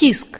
тиск.